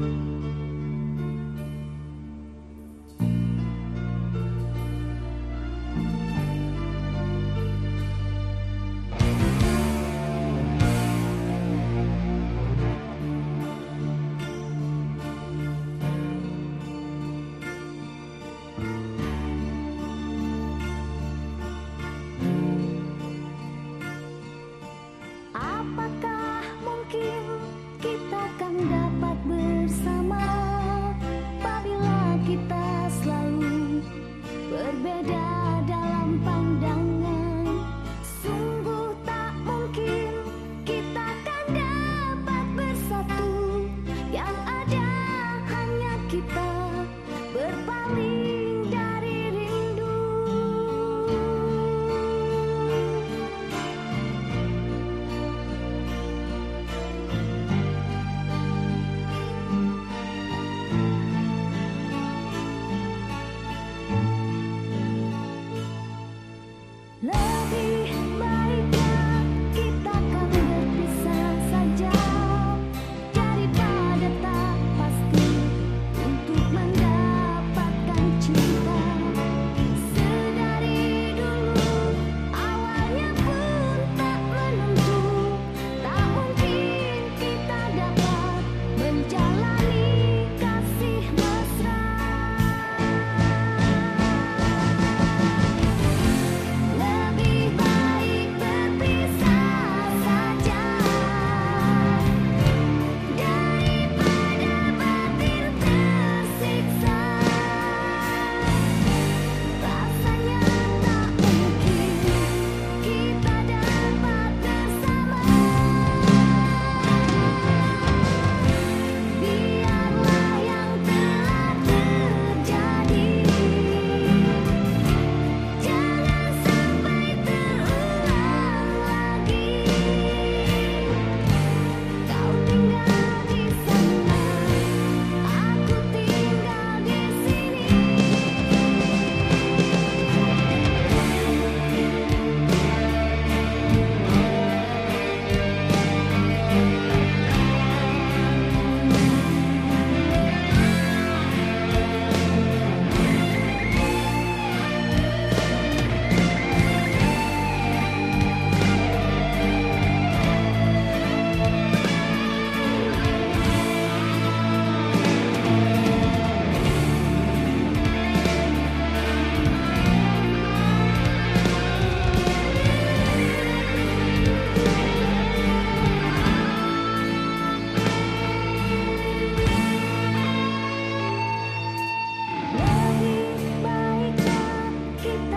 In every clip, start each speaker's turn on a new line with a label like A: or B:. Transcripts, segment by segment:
A: Thank you.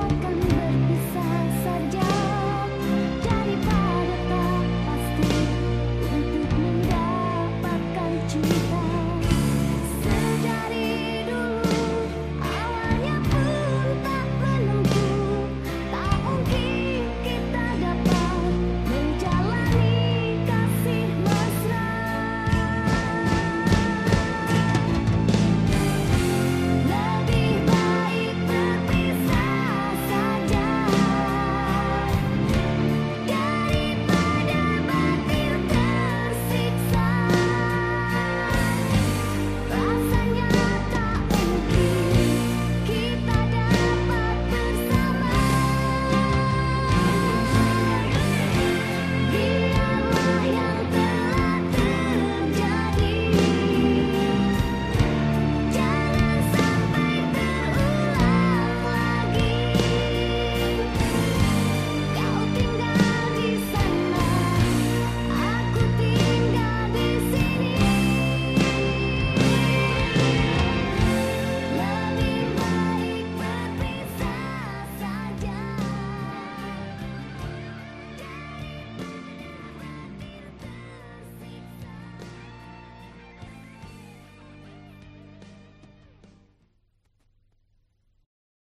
B: like